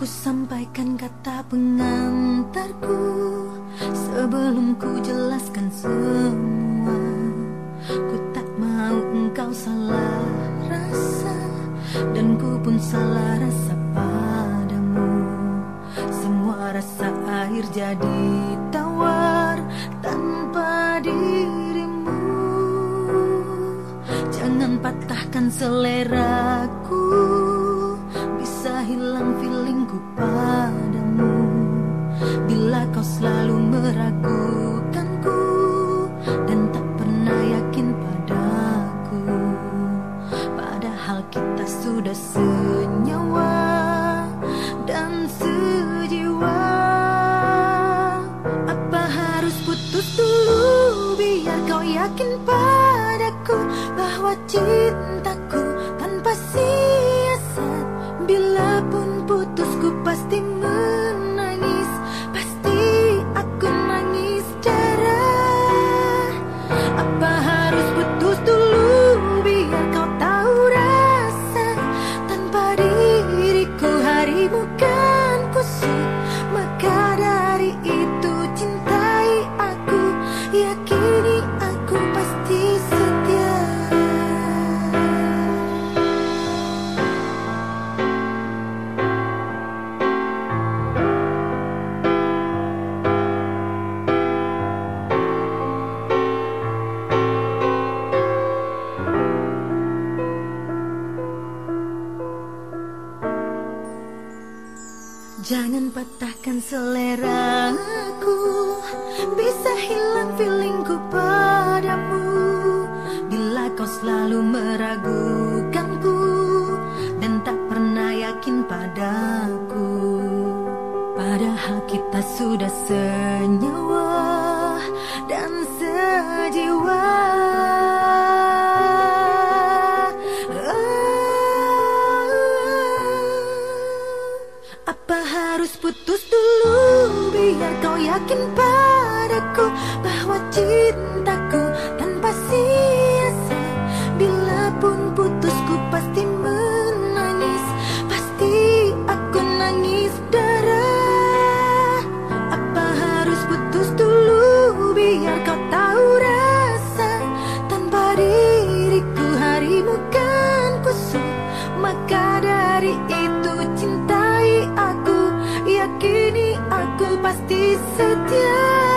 Ku sampaikan kata pengantarku Sebelum ku jelaskan semua. Ku tak mau engkau salah rasa Dan ku pun salah rasa padamu. Semua rasa air jadi tawar Tanpa dirimu. Jangan patahkan seleraku Bisa hilang feelingku kau selalu meragukanku Dan tak pernah yakin padaku. Padahal kita sudah senyawa Dan sejiwa. Apa harus putus dulu? Biar kau yakin padaku Bahwa cintaku harimu kan Jangan patahkan seleraku. Bisa hilang feelingku padamu. Bila kau selalu meragukanku Dan tak pernah yakin padaku. Padahal kita sudah senyawa putus dulu biar kau yakin padaku bahwa cintaku tanpa siasat bila pun putusku pasti menangis pasti aku nangis darah. Apa harus putus dulu biar kau tahu rasa? Tanpa diriku harimu kan kusut maka dari itu aku pasti